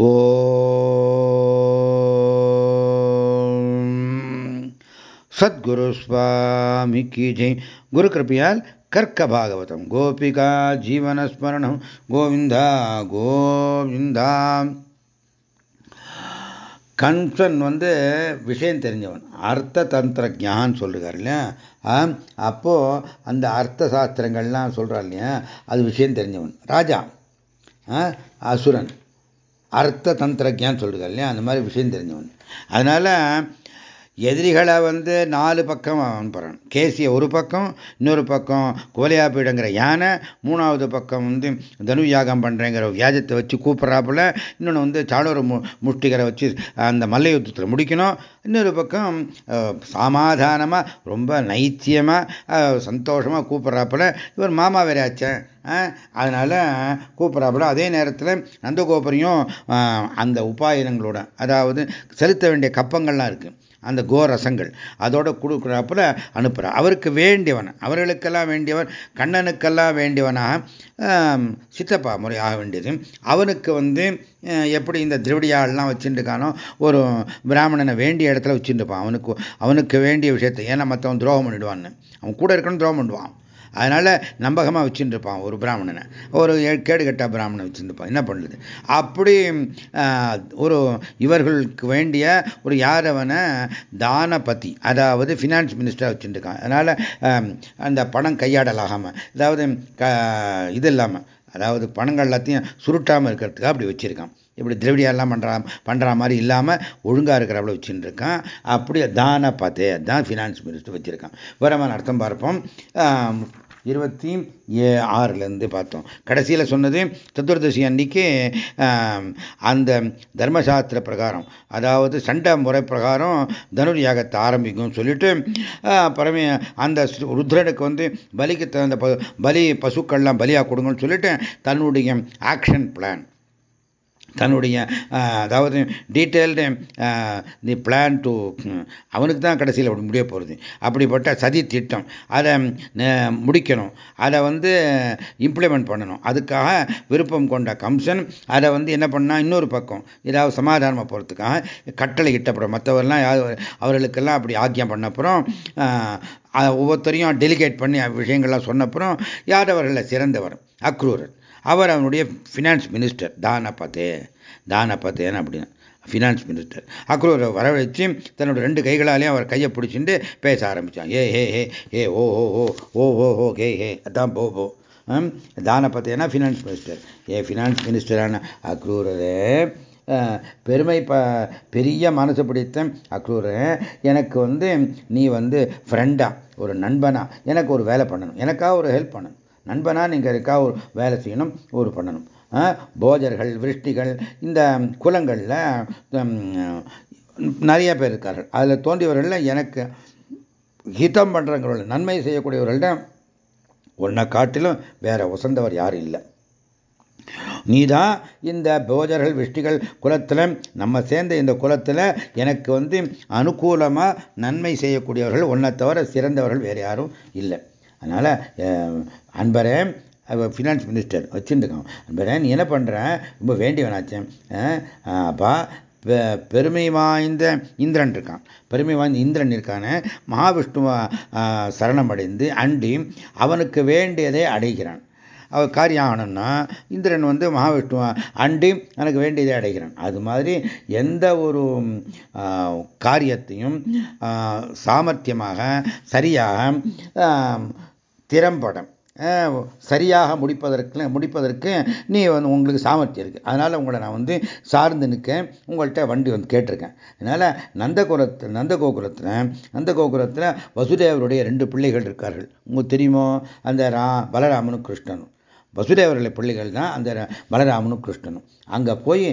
ஓ சத்குரு சுவாமி ஜெய். குரு கிருப்பையால் கர்க்க பாகவதம். கோபிகா ஜீவனஸ்மரணம் கோவிந்தா கோவிந்தா. கன்சன் வந்து விஷயம் தெரிஞ்சவன். அர்த்த தந்திர ஜான்னு சொல்லுறார் இல்லையா அப்போது அந்த அர்த்த சாஸ்திரங்கள்லாம் சொல்கிறார் இல்லையா? அது விஷயம் தெரிஞ்சவன். ராஜா அசுரன். அர்த்த தந்திரஜான்னு சொல்றார் இல்லையா? அந்த மாதிரி விஷயம் தெரிஞ்சவன். அதனால எதிரிகளை வந்து நாலு பக்கம் அவன் போகிறான் கேசிய ஒரு பக்கம் இன்னொரு பக்கம் கோலியாப்பீடங்கிற யானை மூணாவது பக்கம் வந்து தனு யாகம் பண்ணுறேங்கிற வியாஜத்தை வச்சு கூப்பிட்றாப்புல இன்னொன்று வந்து சாடோர மு முஷ்டிகரை வச்சு அந்த மல்ல யுத்தத்தில் முடிக்கணும். இன்னொரு பக்கம் சமாதானமாக ரொம்ப நைத்தியமாக சந்தோஷமாக கூப்பிட்றாப்புல இவர் மாமா வேறையாச்சேன் அதனால் கூப்பிட்றாப்புல அதே நேரத்தில் நந்தகோபுரையும் அந்த உபாயனங்களோட அதாவது செலுத்த வேண்டிய கப்பங்கள்லாம் இருக்குது அந்த கோரசங்கள். அதோட கொடுக்குறாப்புல அனுப்புகிறார் அவருக்கு வேண்டியவன் அவர்களுக்கெல்லாம் வேண்டியவன் கண்ணனுக்கெல்லாம் வேண்டியவனாக சித்தப்பா முறை ஆக வேண்டியது. அவனுக்கு வந்து எப்படி இந்த திருவடியாள்லாம் வச்சுட்டுருக்கானோ ஒரு பிராமணனை வேண்டிய இடத்துல வச்சுட்டுப்பான் அவனுக்கு அவனுக்கு வேண்டிய விஷயத்தை. ஏன்னா மற்றவன் துரோகம் பண்ணிடுவான்னு. அவன் கூட இருக்கணும் துரோகம் பண்ணுவான். அதனால் நம்பகமாக வச்சுருப்பான் ஒரு பிராமணனை. ஒரு கேடு கட்டா பிராமணன் வச்சுருப்பான் என்ன பண்ணுறது அப்படி ஒரு இவர்களுக்கு வேண்டிய ஒரு யாரவனை தானபதி அதாவது ஃபினான்ஸ் மினிஸ்டராக வச்சுருக்கான் அதனால் அந்த பணம் கையாடலாகாமல் அதாவது இது இல்லாமல் அதாவது பணங்கள் எல்லாத்தையும் சுருட்டாமல் இருக்கிறதுக்காக அப்படி வச்சுருக்கான். இப்படி திரவிடியாலாம் பண்ணுறா பண்ணுற மாதிரி இல்லாமல் ஒழுங்காக இருக்கிறவள வச்சுட்டு இருக்கான் அப்படி தான பார்த்தே தான் ஃபினான்ஸ் மினிஸ்டர் வச்சுருக்கான் வரமான அர்த்தம் பார்ப்போம். இருபத்தி ஏ ஆறுலேருந்து பார்த்தோம். கடைசியில் சொன்னது சதுர்தசி அன்னைக்கு அந்த தர்மசாஸ்திர பிரகாரம் அதாவது சண்டை முறை பிரகாரம் தனுர் யாகத்தை ஆரம்பிக்கும் சொல்லிட்டு பரமே அந்த ருத்ரனுக்கு வந்து பலிக்கு தகுந்த பலி பசுக்கள்லாம் பலியாக கொடுங்கன்னு சொல்லிட்டு தன்னுடைய ஆக்ஷன் பிளான் தன்னுடைய அதாவது டீட்டெயில்டு தி பிளான் டு அவனுக்கு தான் கடைசியில் முடிய போகிறது அப்படிப்பட்ட சதி திட்டம். அதை முடிக்கணும். அதை வந்து இம்ப்ளிமெண்ட் பண்ணணும். அதுக்காக விருப்பம் கொண்ட கம்சன் அதை வந்து என்ன பண்ணால் இன்னொரு பக்கம் ஏதாவது சமாதானமாக போகிறதுக்காக கட்டளை இட்டப்படும். மற்றவரெல்லாம் அவர்களுக்கெல்லாம் அப்படி ஆக்கியம் பண்ணப்புறம் ஒவ்வொருத்தரையும் டெலிகேட் பண்ணி விஷயங்கள்லாம் சொன்னப்புறம் யாதவர்களில் சிறந்தவர்? அக்ரூரர் அவர் அவனுடைய ஃபினான்ஸ் மினிஸ்டர் தானபதே தானபதேன்னு அப்படின்னு ஃபினான்ஸ் மினிஸ்டர் அக்ரூரை வரவழைச்சு தன்னோட ரெண்டு கைகளாலேயும் அவர் கையை பிடிச்சிட்டு பேச ஆரம்பித்தான் ஏ ஹே ஹே ஏ ஓ ஓ ஓ ஓ ஓ ஓ ஹே ஹே அதான் போ போ. தானபதேனா ஃபினான்ஸ் மினிஸ்டர் ஏ ஃபினான்ஸ் மினிஸ்டரான அக்ரூரரே பெருமை ப பெரிய மனசு பிடித்த அக்ரூர எனக்கு வந்து நீ வந்து ஃப்ரெண்டா ஒரு நண்பனா எனக்கு ஒரு வேலை பண்ணணும் எனக்காக ஒரு ஹெல்ப் பண்ணணும். நண்பனாக நீங்கள் இருக்கா? ஒரு வேலை செய்யணும் ஒரு பண்ணணும். போஜர்கள் விருஷ்டிகள் இந்த குலங்களில் நிறைய பேர் இருக்கார்கள். அதில் தோன்றியவர்களில் எனக்கு ஹிதம் பண்ணுறவங்களோட நன்மை செய்யக்கூடியவர்கள்ட ஒன்றை காட்டிலும் வேற உசந்தவர் யாரும் இல்லை. நீதான் இந்த போஜர்கள் விஷ்டிகள் குலத்தில் நம்ம சேர்ந்த இந்த குலத்தில் எனக்கு வந்து அனுகூலமாக நன்மை செய்யக்கூடியவர்கள் ஒன்றை தவிர சிறந்தவர்கள் வேறு யாரும் இல்லை. அதனால் அன்பரே ஃபினான்ஸ் மினிஸ்டர் வச்சுருக்கான் அன்பரே நீ என்ன பண்ணுறேன் ரொம்ப வேண்டி வேணாச்சேன் அப்பா பெருமை வாய்ந்த இந்திரன் இருக்கான். பெருமை வாய்ந்த இந்திரன் இருக்கான மகாவிஷ்ணுவ சரணம் அடைந்து அண்டி அவனுக்கு வேண்டியதை அடைகிறான். அவர் காரியம் ஆகணும்னா இந்திரன் வந்து மகாவிஷ்ணுவ அண்டி எனக்கு வேண்டியதை அடைகிறான். அது மாதிரி எந்த ஒரு காரியத்தையும் சாமர்த்தியமாக சரியாக திறம்படம். சரியாக முடிப்பதற்கு முடிப்பதற்கு நீ வந்து உங்களுக்கு சாமர்த்தியம் இருக்குது அதனால் உங்களை நான் வந்து சார்ந்து நிற்க உங்கள்கிட்ட வண்டி வந்து கேட்டிருக்கேன். அதனால் நந்தகோலத்தில் நந்த கோகுலத்தில் வசுதேவருடைய ரெண்டு பிள்ளைகள் இருக்கார்கள். உங்களுக்கு தெரியுமோ? அந்த ரா பலராமனும் கிருஷ்ணனும். வசுதேவர்களை பிள்ளைகள் தான் அந்த பலராமனும் கிருஷ்ணனும். அங்கே போய்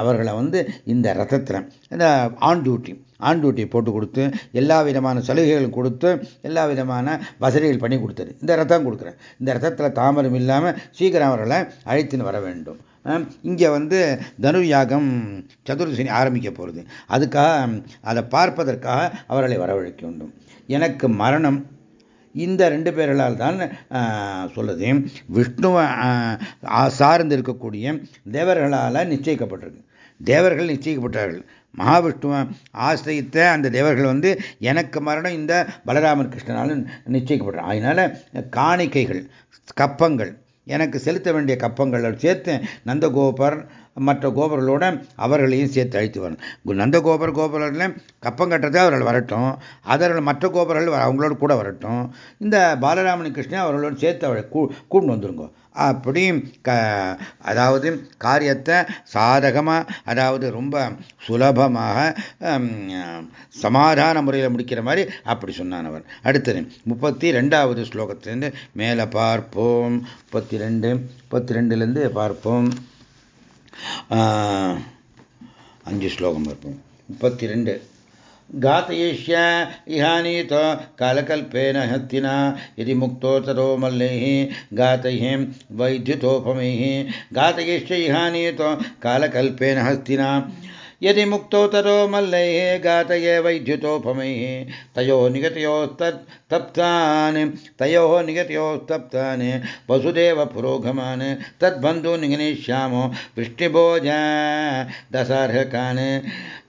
அவர்களை வந்து இந்த ரதத்தில் இந்த ஆன் டியூட்டி ஆன் டியூட்டி போட்டு கொடுத்து எல்லா விதமான சலுகைகளும் கொடுத்து எல்லா விதமான வசதிகள் பண்ணி கொடுத்தது. இந்த ரத்தம் கொடுக்குறேன். இந்த ரத்தத்தில் தாமரம் இல்லாமல் சீக்கிரம் அவர்களை அழைத்துன்னு வர வேண்டும். இங்கே வந்து தனு யாகம் சதுர்சனி ஆரம்பிக்க போகிறது அதுக்காக அதை பார்ப்பதற்காக அவர்களை வரவழைக்க வேண்டும். எனக்கு மரணம் இந்த ரெண்டு பேர்களால் தான் சொல்லுது விஷ்ணுவை சார்ந்து இருக்கக்கூடிய தேவர்களால் நிச்சயிக்கப்பட்டிருக்கு. தேவர்கள் நிச்சயிக்கப்பட்டார்கள். மகாவிஷ்ணுவை ஆசிரியித்த அந்த தேவர்கள் வந்து எனக்கு மரணம் இந்த பலராமன் கிருஷ்ணனாலும் நிச்சயிக்கப்பட்டார். அதனால காணிக்கைகள் கப்பங்கள் எனக்கு செலுத்த வேண்டிய கப்பங்கள் சேர்த்து நந்தகோபர் மற்ற கோபுரங்களோட அவர்களையும் சேர்த்து அழைத்து வரணும். நந்தகோபுர கோபுரங்களில் கப்பம் கட்டுறதே அவர்கள் வரட்டும். அதர்கள் மற்ற கோபுரர்கள் அவங்களோட கூட வரட்டும். இந்த பாலராமன் கிருஷ்ணன் அவர்களோட சேர்த்து அவளை கூண்டு வந்துருங்க. அப்படி க அதாவது காரியத்தை சாதகமாக அதாவது ரொம்ப சுலபமாக சமாதான முறையில் முடிக்கிற மாதிரி அப்படி சொன்னான் அவர். அடுத்தது முப்பத்தி ரெண்டாவது ஸ்லோகத்திலேருந்து மேலே பார்ப்போம். முப்பத்தி ரெண்டு முப்பத்தி ரெண்டுலேருந்து பார்ப்போம். அஞ்சு ஸ்லோகம் பார்ப்போம் முப்பத்தி ரெண்டு घातयिष्य इहानीत कालकल्पेन हत्तिना यदि मुक्तोत्तरो मल्लैः घातयिं वैद्युतोपमैः घातयिष्य इहानीत कालकल्पेन हस्तिना यदि मुक्तोत्तरो मल्लैः घातये वैद्युतोपमैः तयोः निगतयोस्तत् तप्तान्, तयोः निगतयोस्तप्तान् वसुदेव पुरोगमान्, तद्बन्धु निगनिष्यामो वृष्टिभोज दशार्हकान्,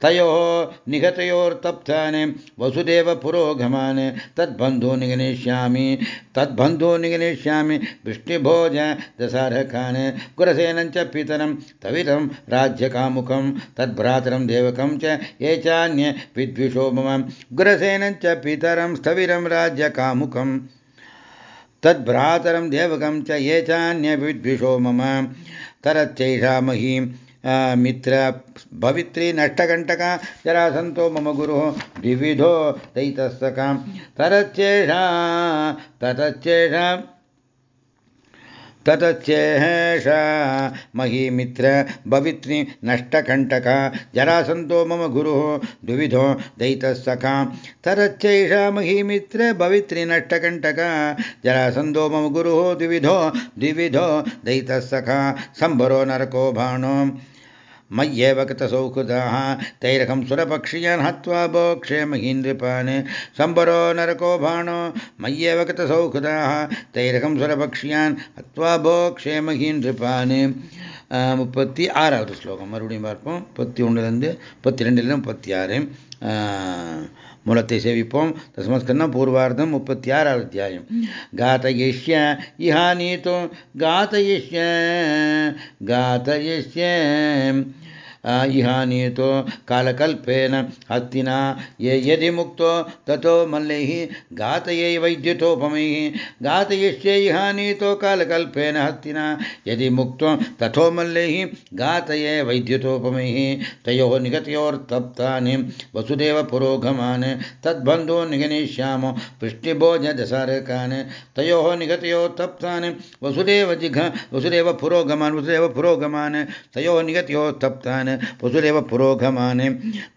तयोः निगतयोर्तप्तान्, वसुदेव पुरोगमान्, तद्बन्धो निगनिष्यामि तद्बन्धो निगनिष्यामि वृष्टिभोज दशार्हकान्, कुरसेनञ्च पितरं तविरं राज्यकामुकं तद्भ्रातरं देवकं च ये चान्ये विद्विषो मम गुरसेनञ्च पितरं स्थविरं राज्यकामुकं। तद्भ्रातरं देवकं च ये चान्य विद्विषो मम। तरच्चैषा महीं मित्र, भवित्री, नष्टकण्टका, जरासन्तो मम गुरुः, द्विविधो दैतस्तकां तरच्चेषा ततच्चेषा ततच्चेष महीमित्र भवित्री नष्टकण्टका जरासन्तो मम गुरुः द्विविधो दैतः सखा तरच्चैषा महीमित्र भवित्री नष्टकण्टका जरासन्तो मम गुरुः द्विविधो द्विविधो दैतः सखा सम्भरो नरको भाणो मय्येव कृतसौहृदाः तैरकं सुरपक्षियान् हत्वा भोक्षे महीन्द्रिपान् सम्बरो नरको भाणो मय्येव कृतसौहृदाः तैरकं सुरपक्षियान् हत्वा भोक्षे महीन्द्रिपान् முப்பத்தி ஆறாவது ஸ்லோகம் மறுபடியும் பார்ப்போம் முப்பத்தி ஒன்றுலேருந்து முப்பத்தி ரெண்டுலேருந்து முப்பத்தி ஆறு மூலத்தை சேவிப்போம் தஸ்மஸ்கந்தம் பூர்வார்த்தம் முப்பத்தி ஆறாவது அத்தியாயம் காத்தயிஷ்ய இஹானீதோ காத்தயிஷ்ய காத்தயிஷ்ய इहानीतो कालकल्पेन हस्तिना। ये यदि मुक्तो, ततो मल्लैः घातयै वैद्युतोपमैः घातयिष्ये इहानीतो कालकल्पेन हस्तिना। यदि मुक्तो तथो मल्लैः घातये वैद्युतोपमैः तयोः निगतयोर्तप्तानि वसुदेव पुरोगमान्। तद्बन्धो निगनिष्यामो पृष्टिभोजदसारकान् तयोः वसुदेव जिघ वसुदेव पुरोगमान् वसुदेव पुरोगमान्। तयोः निगतयोत्तप्तान् वसुदेव पुरोगमान्।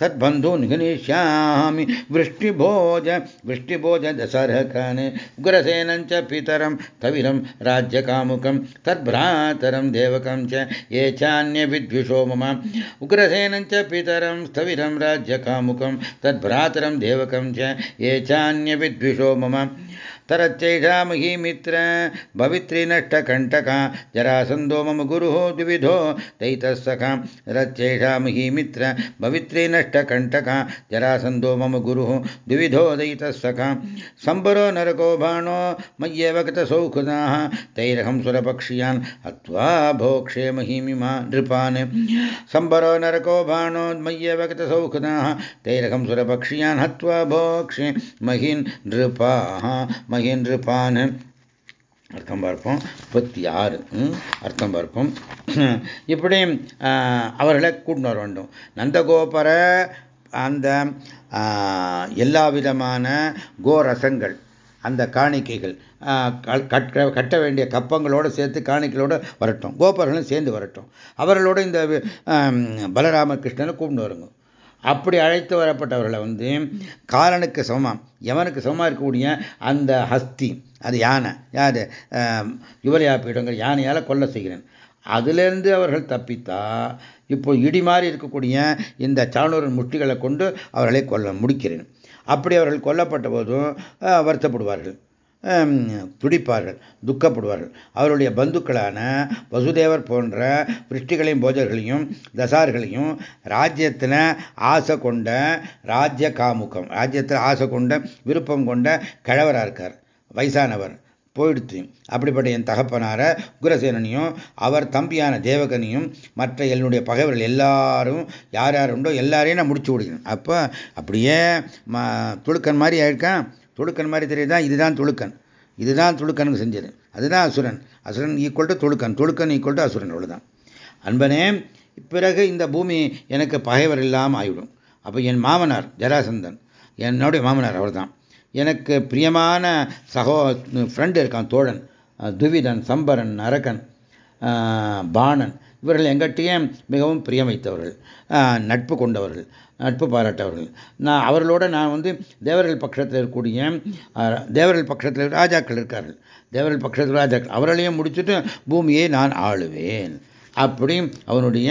तद्बन्धो निघनिष्यामि वृष्टिभोज वृष्टिभोज दशरकान् उग्रसेनं च पितरं तविरं राज्यकामुकं। तद्भ्रातरं देवकं च ये चान्यविद्विषो मम। उग्रसेनं च पितरं, स्थविरं राज्यकामुकं। तद्भ्रातरं देवकं च ये चान्यविद्विषो मम। तरच्चैषा महीमित्र भवित्री नष्टकण्टका। जरासन्दो मम गुरुः द्विविधो। दैतः सखा रच्चैषा महीमित्र भवित्री नष्टकण्टका। जरासन्दो मम गुरुः द्विविधो। दैतः सखा सम्बरो नरको बाणो मय्येव कृतसौहृदाः तैरहं सुरपक्षियान् हत्वा भोक्षे महीमिमा नृपान्। सम्बरो नरको बाणो मय्येव कृतसौहृदाः तैरहं सुरपक्षियान् हत्वा भोक्षे महीन् नृपाः। மகேந்திரபான் அர்த்தம் பார்ப்போம். முப்பத்தி ஆறு அர்த்தம் பார்ப்போம். இப்படி அவர்களை கூட்டின்னு வர வேண்டும். நந்தகோபர அந்த எல்லா விதமான கோரசங்கள் அந்த காணிக்கைகள் கட்ட கட்ட வேண்டிய கப்பங்களோடு சேர்த்து காணிக்கையோடு வரட்டும். கோபர்களும் சேர்ந்து வரட்டும். அவர்களோட இந்த பலராமகிருஷ்ணனை கூப்பிட்டு வருங்க. அப்படி அழைத்து வரப்பட்டவர்களை வந்து காலனுக்கு சமமாக எவனுக்கு சமமாக இருக்கக்கூடிய அந்த ஹஸ்தி அது யானை யார் யுவலையா பீடங்கள் யானையால் கொல்ல செய்கிறேன். அதிலிருந்து அவர்கள் தப்பித்தா இப்போ இடி மாதிரி இருக்கக்கூடிய இந்த சாணூரன் முஷ்டிகளை கொண்டு அவர்களை கொல்ல முடிக்கிறேன். அப்படி அவர்கள் கொல்லப்பட்ட போதும் வருத்தப்படுவார்கள். துடிப்பார்கள் துக்கப்படுவார்கள். அவருடைய பந்துக்களான வசுதேவர் போன்ற பிருஷ்டிகளையும் போஜர்களையும் தசார்களையும் ராஜ்யத்தில் ஆசை கொண்ட ராஜ்ய காமுகம் ராஜ்யத்தில் ஆசை கொண்ட விருப்பம் கொண்ட கிழவராக இருக்கார் வயசானவர் போயிடுத்து. அப்படிப்பட்ட என் தகப்பனார குரசேனனையும் அவர் தம்பியான தேவகனையும் மற்ற என்னுடைய பகைவர்கள் எல்லாரும் யார் யார் உண்டோ எல்லாரையும் நான் முடிச்சு விடுகிறேன். அப்போ அப்படியே துடுக்கன் மாதிரி ஆயிருக்கான் துளுக்கன் மாதிரி தெரியுதான் இதுதான் துளுக்கன். இதுதான் துளுக்கனுக்கு செஞ்சது. அதுதான் அசுரன். அசுரன் ஈக்குவல் டு துளுக்கன். துளுக்கன் ஈக்குவல் டு அசுரன். அவ்வளோதான் அன்பனே பிறகு இந்த பூமி எனக்கு பகைவர் இல்லாமல் ஆயிடும். அப்போ என் மாமனார் ஜராசந்தன் என்னுடைய மாமனார் அவர் தான் எனக்கு பிரியமான சகோ ஃப்ரெண்டு இருக்கான் தோழன் துவிதன் சம்பரன் நரகன் பாணன். இவர்கள் எங்கிட்டயே மிகவும் பிரியம் வைத்தவர்கள் நட்பு கொண்டவர்கள் நட்பு பாராட்டவர்கள். நான் அவர்களோட நான் வந்து தேவர்கள் பட்சத்தில் இருக்கக்கூடிய தேவர்கள் பட்சத்தில் ராஜாக்கள் இருக்கார்கள். தேவர்கள் பட்சத்தில் ராஜாக்கள். அவர்களையும் முடிச்சுட்டு பூமியை நான் ஆளுவேன். அப்படி அவனுடைய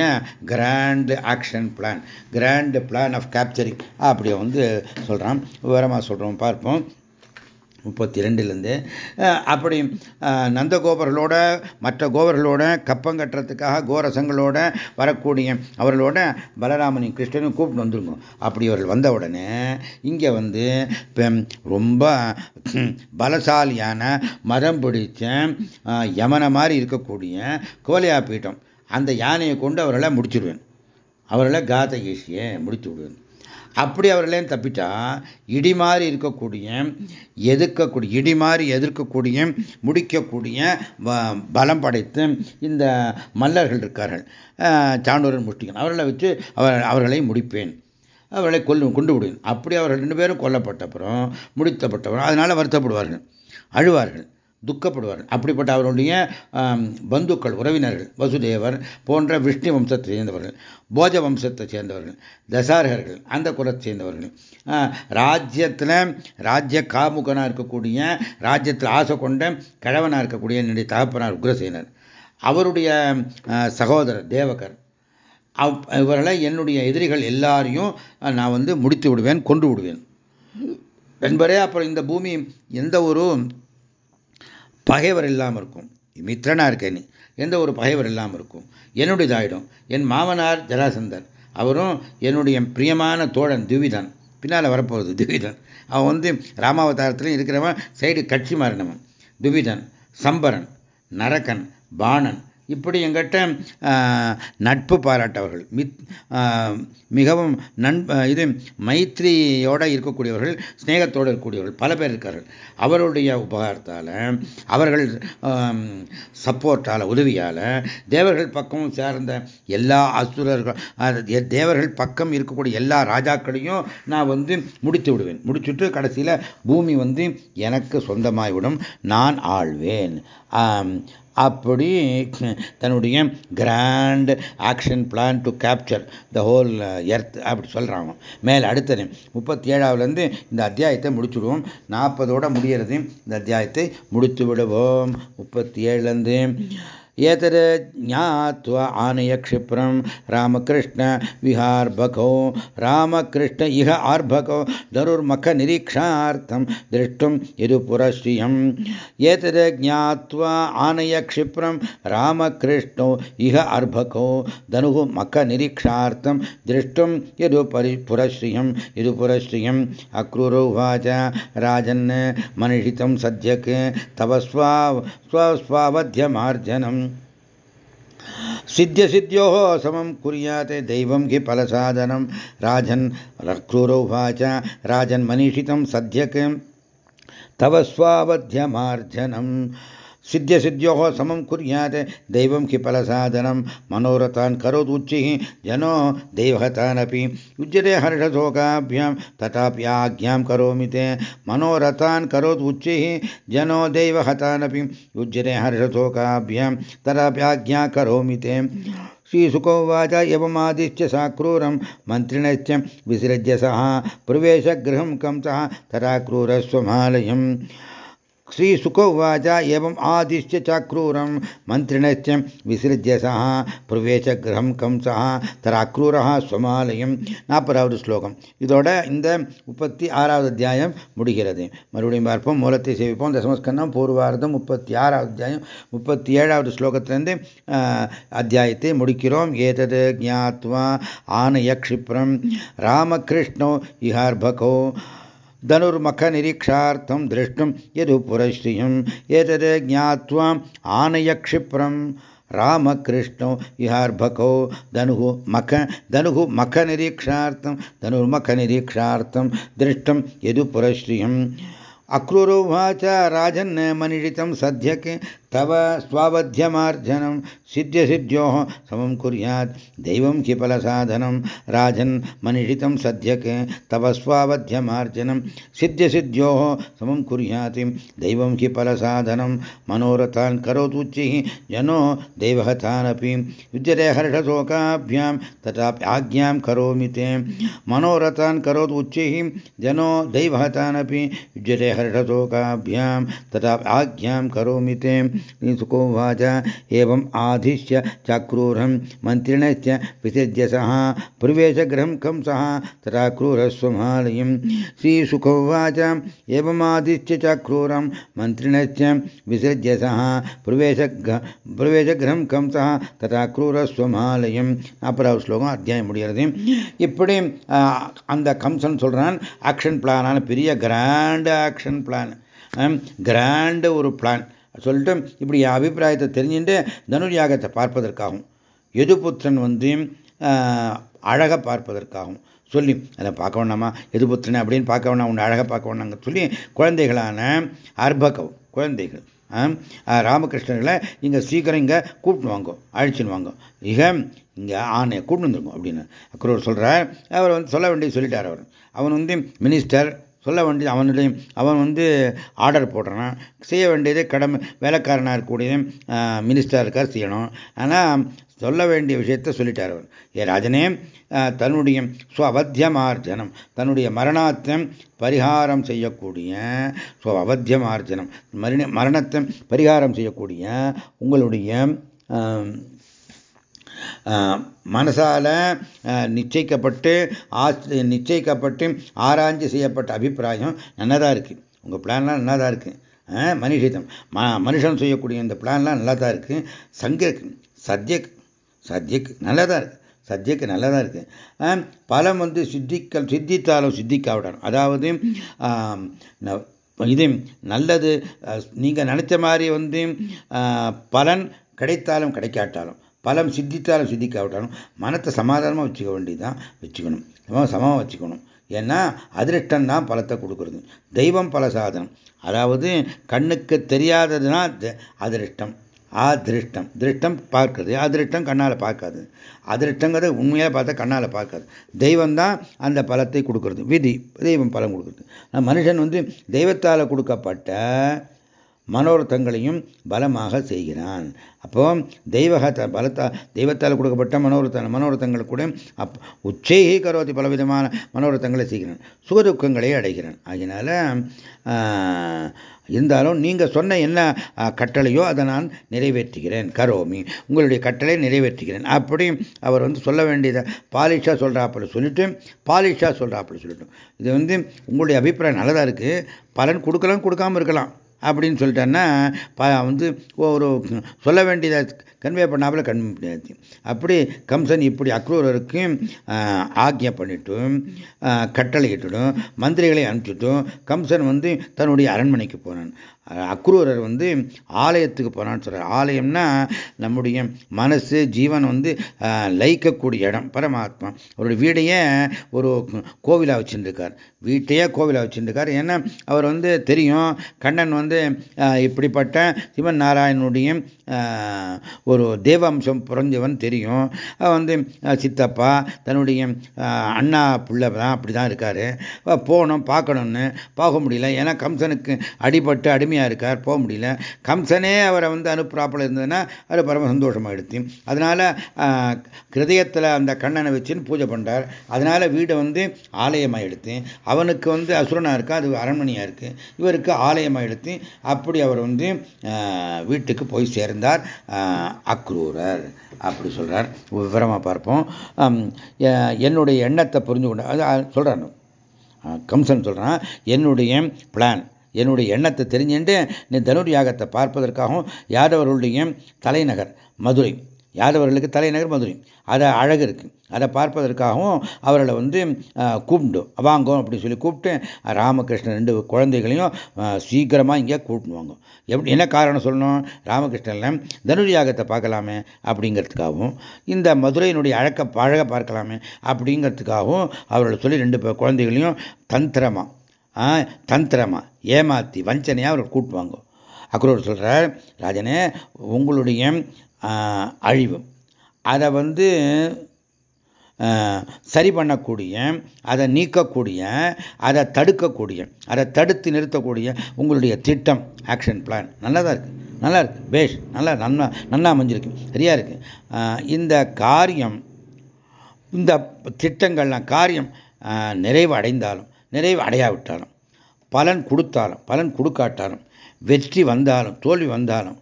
grand action plan grand plan of capturing அப்படி வந்து சொல்கிறான் விவரமாக சொல்கிறோம் பார்ப்போம். முப்பத்தி ரெண்டுலேருந்து அப்படி நந்தகோபர்களோட மற்ற கோபர்களோட கப்பம் கட்டுறதுக்காக கோரசங்களோட வரக்கூடிய அவர்களோட பலராமனையும் கிருஷ்ணனும் கூப்பிட்டு வந்துருங்க. அப்படி அவர்கள் வந்த உடனே இங்கே வந்து ரொம்ப பலசாலியான மதம் பிடிச்ச யமன மாதிரி இருக்கக்கூடிய கோலையா பீட்டம் அந்த யானையை கொண்டு அவர்களை முடிச்சிடுவேன். அவர்களை காத முடிச்சு முடித்து விடுவேன். அப்படி அவர்களையும் தப்பிட்டா இடி மாதிரி இருக்கக்கூடிய எதிர்க்கக்கூடிய இடி மாதிரி எதிர்க்கக்கூடிய முடிக்கக்கூடிய பலம் படைத்து இந்த மல்லர்கள் இருக்கார்கள். சாண்டூரன் முஷ்டிகன் அவர்களை வச்சு அவர் அவர்களை முடிப்பேன். அவர்களை கொல்லு கொண்டு விடுவேன். அப்படி அவர்கள் ரெண்டு பேரும் கொல்லப்பட்டப்புறம் முடித்தப்பட்டப்புறம் அதனால் வருத்தப்படுவார்கள். அழுவார்கள். துக்கப்படுவார் அப்படிப்பட்ட அவருடைய பந்துக்கள் உறவினர்கள் வசுதேவர் போன்ற விஷ்ணு வம்சத்தை சேர்ந்தவர்கள் போஜ வம்சத்தை சேர்ந்தவர்கள் தசாரகர்கள் அந்த குலத்தை சேர்ந்தவர்கள். ராஜ்யத்தில் ராஜ்ய காமுகனாக இருக்கக்கூடிய ராஜ்யத்தில் ஆசை கொண்ட கிழவனாக இருக்கக்கூடிய என்னுடைய தகப்பனார் உக்ரசேனர். அவருடைய சகோதரர் தேவகர். இவர்களை என்னுடைய எதிரிகள் எல்லாரையும் நான் வந்து முடித்து விடுவேன் கொண்டு விடுவேன். என்பதே அப்புறம் இந்த பூமி எந்த ஒரு பகைவர் இல்லாமல் இருக்கும். மித்திரனா இருக்கேன் எந்த ஒரு பகைவர் இல்லாமல் இருக்கும். என்னுடையதாயிடும். என் மாமனார் ஜராசந்தர் அவரும் என்னுடைய பிரியமான தோழன் திவிதன். பின்னால் வரப்போகுது திவிதன். அவன் வந்து ராமாவதாரத்திலையும் இருக்கிறவன் சைடு கட்சி மாறினவன் துவிதன் சம்பரன் நரக்கன் பாணன் இப்படி எங்கிட்ட நட்பு பாராட்டவர்கள் மித் மிகவும் நண்ப இது மைத்ரியோட இருக்கக்கூடியவர்கள் ஸ்நேகத்தோடு இருக்கக்கூடியவர்கள் பல பேர் இருக்கார்கள். அவருடைய உபகாரத்தால் அவர்கள் சப்போர்ட்டால் உதவியால் தேவர்கள் பக்கம் சேர்ந்த எல்லா அசுரர்கள் தேவர்கள் பக்கம் இருக்கக்கூடிய எல்லா ராஜாக்களையும் நான் வந்து முடித்து விடுவேன். முடிச்சுட்டு கடைசியில் பூமி வந்து எனக்கு சொந்தமாகிவிடும் நான் ஆள்வேன். அப்படி தன்னுடைய grand action plan to capture the whole earth அப்படி சொல்கிறாங்க மேலே அடுத்தது முப்பத்தி ஏழாவிலேருந்து இந்த அத்தியாயத்தை முடிச்சுடுவோம். நாற்பதோட முடியறது இந்த அத்தியாயத்தை முடித்து விடுவோம் முப்பத்தி ஏழுலேருந்து एतद् ज्ञात्वा आनय क्षिप्रं रामकृष्णविहार्भकौ रामकृष्ण इह आर्भकौ धनुर्मखनिरीक्षार्थं द्रष्टुं यदुपुरश्रियम् एतद् ज्ञात्वा आनय क्षिप्रं रामकृष्णौ इह अर्भकौ धनुः मखनिरीक्षार्थं द्रष्टुं यदुपरि पुरश्रियं यदुपुरश्रियम् अक्रूरो उवाच। राजन् मनिषितं सद्यक्। तव स्वा स्वस्वावध्यमार्जनम् सिद्ध्यसिद्ध्योः असमं कुर्यात् दैवं हि फलसाधनं। राजन् रक्रूरौवाच राजन् मनीषितं सद्यक्। तव स्वावध्यमार्जनम्। सिद्ध्यसिद्ध्योः समं कुर्यात्। दैवं हि फलसाधनं, मनोरथान् करोदुच्चिः जनो दैवहतानपि युज्यते हर्षशोकाभ्यां तथाप्याज्ञां करोमि ते। मनोरथान् करोदुच्चिः जनो दैवहतानपि युज्यते हर्षशोकाभ्यां तथाप्याज्ञा करोमि ते। श्रीसुकोवाच एवमादिश्य सा क्रूरं मन्त्रिणश्च विसृज्य सः। प्रवेशगृहं कंसः तथा क्रूरस्वमालयम्। श्रीसुकोवाच एवम् आदिश्य चाक्रूरं मन्त्रिणश्च विसृज्य सः प्रवेशगृहं कंसः தராக்ரூரா ஸ்வமாலயம் நாற்பதாவது ஸ்லோகம் இதோட இந்த முப்பத்தி ஆறாவது அத்தியாயம் முடிகிறது மறுபடியும் பார்ப்போம் மூலத்தை சேவிப்போம் தசமஸ்கந்தம் பூர்வார்த்தம் முப்பத்தி ஆறாவது அத்தியாயம் முப்பத்தி ஏழாவது ஸ்லோகத்திலிருந்து அத்தியாயத்தை முடிக்கிறோம் ஏதது ஜாத்வா ஆனய க்ஷிப்ரம் ராமகிருஷ்ணோ இஹார்பகோ धनुर्मखनिरीक्षार्थं द्रष्टुं यदुपुरश्रियम् एतद् ज्ञात्वा आनय क्षिप्रं रामकृष्णो इहार्भको धनुः मख धनुः मखनिरीक्षार्थं धनुर्मखनिरीक्षार्थं दृष्टं यदुपुरश्रियम् अक्रूरोवाच राजन् मनिषितं सद्यके तव स्वावध्यमार्जनं सिद्ध्यसिद्ध्योः समं कुर्यात् दैवं हि फलसाधनं राजन् मनिषितं सद्यके तव स्वावध्यमार्जनं सिद्ध्यसिद्ध्योः समं कुर्यात् दैवं हि फलसाधनं मनोरथान् करोतुच्चिः जनो दैवहतानपि युज्यते हर्षशोकाभ्यां तथापि आज्ञां करोमि ते। मनोरथान् करोतु उच्चिः जनो दैवहतानपि युज्यते हर्षशोकाभ्यां तथापि आज्ञां करोमि ते। श्रीसुकोवाच एवम् आधिश्य चाक्रूरं मन्त्रिणश्च विसृज्य सः। प्रवेशगृहं कंसः तथा क्रूरस्वमालयं श्रीसुकोवाच। एवमादिश्य चाक्रूरं मन्त्रिणश्च विसृज्य सः। प्रवेश பிரவேசகிரகம் கம்சா ததா குரூர அப்புறம் ஸ்லோகம் அத்தியாயம் முடிகிறது. இப்படி அந்த கம்சன் சொல்கிறான் ஆக்ஷன் பிளானான பெரிய கிராண்ட் ஆக்ஷன் பிளான் கிராண்டு ஒரு பிளான் சொல்லிட்டு இப்படி என் அபிப்பிராயத்தை தெரிஞ்சுட்டு தனுர்யாகத்தை பார்ப்பதற்காகும் எதுபுத்திரன் வந்து அழகாக பார்ப்பதற்காகவும் சொல்லி அதை பார்க்க வேணாமா? எதுபுத்திரன் அப்படின்னு பார்க்க வேணாம் உன்னை அழகாக பார்க்க வேணாங்க சொல்லி குழந்தைகளான அர்பகம் குழந்தைகள் ராமகிருஷ்ணர்களை இங்கே சீக்கிரம் இங்கே கூப்பிட்டு வாங்க அழிச்சுன்னு வாங்க இக இங்கே ஆணையை கூப்பிட்டு வந்துருக்கோம் அப்படின்னு அக்ரூர் சொல்கிறார் அவர் வந்து சொல்ல வேண்டிய சொல்லிட்டார் அவர். அவன் வந்து மினிஸ்டர் சொல்ல வேண்டியது அவனுடைய அவன் வந்து ஆர்டர் போடுறான். செய்ய வேண்டியது கடமை வேலைக்காரனாக இருக்கக்கூடிய மினிஸ்டராக இருக்கார் செய்யணும். ஆனால் சொல்ல வேண்டிய விஷயத்த சொல்லிட்டார் அவர். ஏ ராஜனே தன்னுடைய ஸ்வபத்தியமார்ஜனம் தன்னுடைய மரணத்தை பரிகாரம் செய்யக்கூடிய ஸ்வபத்தியமார்ஜனம் மரண மரணத்தை பரிகாரம் செய்யக்கூடிய உங்களுடைய மனசால நிச்சயிக்கப்பட்டு நிச்சயிக்கப்பட்டு ஆராய்ச்சி செய்யப்பட்ட அபிப்பிராயம் நல்லதாக இருக்கு. உங்கள் பிளான்லாம் நல்லா தான் இருக்கு மனுஷிதம் மனுஷன் செய்யக்கூடிய இந்த பிளான்லாம் நல்லா தான் இருக்கு. சங்கிற்கு சத்யக்கு சத்யக்கு நல்லா தான் இருக்கு. சத்தியக்கு நல்லதாக இருக்கு. பலம் வந்து சித்திக்கல் சித்தித்தாலும் சித்திக்காவிடணும். அதாவது இது நல்லது நீங்கள் நினைச்ச மாதிரி வந்து பலன் கிடைத்தாலும் கிடைக்காட்டாலும். பலம் சித்தித்தாலும் சித்திக்காவிட்டாலும் மனத்தை சமாதானமாக வச்சுக்க வேண்டியதான் வச்சுக்கணும். சமமாக வச்சுக்கணும். ஏன்னா அதிருஷ்டம் தான் பலத்தை கொடுக்கறது. தெய்வம் பல சாதனம். அதாவது கண்ணுக்கு தெரியாததுன்னா அதிருஷ்டம் அதிருஷ்டம் திருஷ்டம் பார்க்குறது. அதிருஷ்டம் கண்ணால் பார்க்காது. அதிருஷ்டங்கிறத உண்மையாக பார்த்தா கண்ணால் பார்க்காது. தெய்வம் தான் அந்த பலத்தை கொடுக்கறது. விதி. தெய்வம் பலம் கொடுக்குறது. மனுஷன் வந்து தெய்வத்தால் கொடுக்கப்பட்ட மனோரத்தங்களையும் பலமாக செய்கிறான். அப்போ தெய்வக பலத்தா தெய்வத்தால் கொடுக்கப்பட்ட மனோரத்த மனோரத்தங்கள் கூட அப் உச்சேகி கரோதி பலவிதமான மனோரத்தங்களை செய்கிறான். சுகதுக்கங்களை அடைகிறான். அதனால இருந்தாலும் நீங்கள் சொன்ன என்ன கட்டளையோ அதை நான் நிறைவேற்றுகிறேன். கரோமி உங்களுடைய கட்டளை நிறைவேற்றுகிறேன். அப்படி அவர் வந்து சொல்ல வேண்டியதை பாலிஷா சொல்கிறாப்புல சொல்லிட்டு பாலிஷா சொல்கிறாப்புல சொல்லிட்டோம் இது வந்து உங்களுடைய அபிப்பிராயம் நல்லதாக இருக்குது பலன் கொடுக்கலாம் கொடுக்காமல் இருக்கலாம். அப்படின்னு சொல்லிட்டேன்னா வந்து ஒரு சொல்ல வேண்டியதை கன்வே பண்ணாமல் கன்வே அப்படி கம்சன் இப்படி அக்ரூரருக்கும் ஆக்ஞை பண்ணிட்டும் கட்டளையிட்டுடும் மந்திரிகளை அனுப்பிச்சிட்டும் கம்சன் வந்து தன்னுடைய அரண்மனைக்கு போனான். அக்ரூரர் வந்து ஆலயத்துக்கு போனான்னு சொல்கிறார் ஆலயம்னா நம்முடைய மனசு ஜீவன் வந்து லயிக்கக்கூடிய இடம் பரமாத்மா. அவருடைய வீடையே ஒரு கோவிலாக வச்சுருக்கார் வீட்டையே கோவிலாக வச்சுருக்கார் ஏன்னா அவர் வந்து தெரியும் கண்ணன் வந்து இப்படிப்பட்ட சிவன் நாராயணனுடைய ஒரு தேவாம்சம் புரிஞ்சவன் தெரியும். வந்து சித்தப்பா தன்னுடைய அண்ணா பிள்ளை தான் அப்படி தான் இருக்கார் போகணும் பார்க்கணும்னு பார்க்க முடியல. ஏன்னா கம்சனுக்கு அடிபட்டு அடிமை வறுமையாக இருக்கார் போக முடியல. கம்சனே அவரை வந்து அனுப்புறாப்பில் இருந்ததுன்னா அது பரம சந்தோஷமாக எடுத்து அதனால் கிருதயத்தில் அந்த கண்ணனை வச்சுன்னு பூஜை பண்ணுறார் அதனால் வீடை வந்து ஆலயமாக எடுத்து அவனுக்கு வந்து அசுரனாக இருக்கா அது அரண்மனையாக இருக்குது இவருக்கு ஆலயமாக எடுத்து அப்படி அவர் வந்து வீட்டுக்கு போய் சேர்ந்தார். அக்ரூரர் அப்படி சொல்கிறார் விவரமாக பார்ப்போம். என்னுடைய எண்ணத்தை புரிஞ்சு கொண்டு அது சொல்கிறான் கம்சன் சொல்கிறான் என்னுடைய பிளான் என்னுடைய எண்ணத்தை தெரிஞ்சுட்டு நீ தனுர் யாகத்தை பார்ப்பதற்காகவும் யாதவர்களுடைய தலைநகர் மதுரை. யாதவர்களுக்கு தலைநகர் மதுரை. அதை அழகு இருக்குது அதை பார்ப்பதற்காகவும் அவர்களை வந்து கூப்பிடும் வாங்கும் அப்படின்னு சொல்லி கூப்பிட்டு ராமகிருஷ்ணன் ரெண்டு குழந்தைகளையும் சீக்கிரமாக இங்கே கூப்பிடுவாங்க எப்படி என்ன காரணம் சொல்லணும்? ராமகிருஷ்ணனில் தனுர் யாகத்தை பார்க்கலாமே அப்படிங்கிறதுக்காகவும் இந்த மதுரையினுடைய அழக்க பழக பார்க்கலாமே அப்படிங்கிறதுக்காகவும் அவர்களை சொல்லி ரெண்டு குழந்தைகளையும் தந்திரமாக தந்திரமா? ஏமாத்தி வஞ்சனையாக அவர்கள் கூட்டுவாங்க? அக்ரூர் சொல்கிறார் ராஜனே உங்களுடைய அழிவு. அதை வந்து சரி பண்ணக்கூடிய அதை நீக்கக்கூடிய அதை தடுக்கக்கூடிய அதை தடுத்து நிறுத்தக்கூடிய உங்களுடைய திட்டம் ஆக்ஷன் பிளான் நல்லதாக இருக்குது நல்லா இருக்குது பேஷ் நல்லா நன்னா நல்லா அமைஞ்சிருக்கு. சரியா இருக்கு. இந்த காரியம் இந்த திட்டங்கள்லாம் காரியம் நிறைவு அடைந்தாலும் நிறைவு அடையாவிட்டாலும் பலன் கொடுத்தாலும் பலன் கொடுக்காட்டாலும் வெற்றி வந்தாலும் தோல்வி வந்தாலும்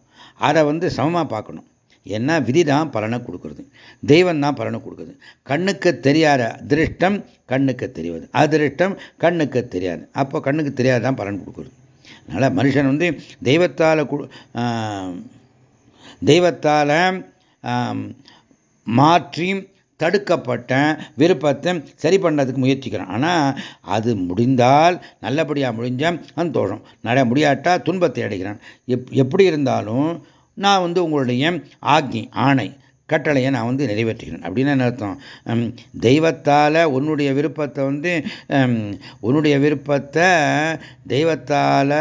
அதை வந்து சமமாக பார்க்கணும். ஏன்னா விதி தான் பலனை கொடுக்குறது. தெய்வம் தான் பலனை கொடுக்குது. கண்ணுக்கு தெரியாத அதிருஷ்டம் கண்ணுக்கு தெரிவது அதிருஷ்டம் கண்ணுக்கு தெரியாது. அப்போ கண்ணுக்கு தெரியாது தான் பலன் கொடுக்குறது. அதனால் மனுஷன் வந்து தெய்வத்தால் தெய்வத்தால் மாற்றி தடுக்கப்பட்ட விருப்பத்தை சரி பண்ணதுக்கு முயற்சிக்கிறான். ஆனால் அது முடிந்தால் நல்லபடியாக முடிஞ்சால் சந்தோஷம் நட முடியாட்டா துன்பத்தை அடைகிறான். எப் எப்படி இருந்தாலும் நான் வந்து உங்களுடைய ஆக்ஞி ஆணை கட்டளையை நான் வந்து நிறைவேற்றுகிறேன். அப்படின்னு என்ன அர்த்தம்? தெய்வத்தால் உன்னுடைய விருப்பத்தை வந்து உன்னுடைய விருப்பத்தை தெய்வத்தால்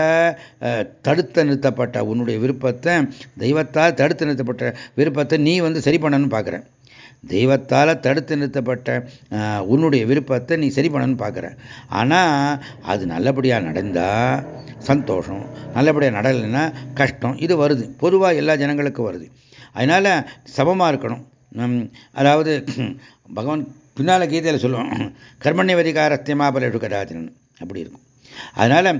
தடுத்து நிறுத்தப்பட்ட உன்னுடைய விருப்பத்தை தெய்வத்தால் தடுத்து நிறுத்தப்பட்ட விருப்பத்தை நீ வந்து சரி பண்ணணும்னு பார்க்குறேன். தெய்வத்தால் தடுத்து நிறுத்தப்பட்ட உன்னுடைய விருப்பத்தை நீ சரி பண்ணணும்னு பார்க்குற ஆனால் அது நல்லபடியாக நடந்தால் சந்தோஷம். நல்லபடியாக நடலைன்னா கஷ்டம். இது வருது. பொதுவாக எல்லா ஜனங்களுக்கும் வருது. அதனால் சமமாக இருக்கணும். அதாவது பகவான் பின்னால் கீதையில் சொல்லுவோம் கர்மண்ய வதிகாரத்தியமா பல கதாச்சனன். அப்படி இருக்கும். அதனால்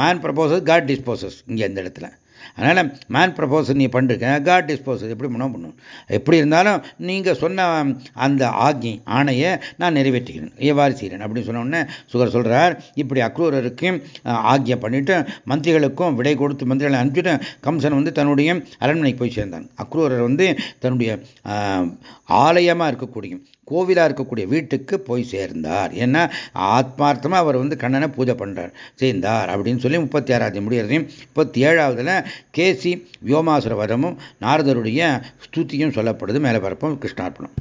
மேன் ப்ரப்போசஸ் காட் டிஸ்போசஸ் இங்கே இந்த இடத்துல. அதனால் மேன் ப்ரப்போசல் நீ பண்ணிருக்கேன் காட் டிஸ்போசல் எப்படி பண்ண பண்ணும்? எப்படி இருந்தாலும் நீங்கள் சொன்ன அந்த ஆக்ஞி ஆணையை நான் நிறைவேற்றுகிறேன். எவ்வாறு செய்கிறேன். அப்படின்னு சொன்ன உடனே சுகர் சொல்கிறார் இப்படி அக்ரூரருக்கு ஆக்ஞை பண்ணிட்டு மந்திரிகளுக்கும் விடை கொடுத்து மந்திரிகளை அனுப்பிச்சுட்டு கம்சன் வந்து தன்னுடைய அரண்மனைக்கு போய் சேர்ந்தான். அக்ரூரர் வந்து தன்னுடைய ஆலயமாக இருக்கக்கூடிய கோவிலாக இருக்கக்கூடிய வீட்டுக்கு போய் சேர்ந்தார். ஏன்னா ஆத்மார்த்தமாக அவர் வந்து கண்ணனை பூஜை பண்ணுறார் சேர்ந்தார் அப்படின்னு சொல்லி முப்பத்தி ஆறாவது முடியறதையும் முப்பத்தி ஏழாவதுல கேசி வியோமாசுரவதமும் நாரதருடைய ஸ்துதியும் சொல்லப்படுது. மேலே பரப்பும் கிருஷ்ணார்ப்பணம்.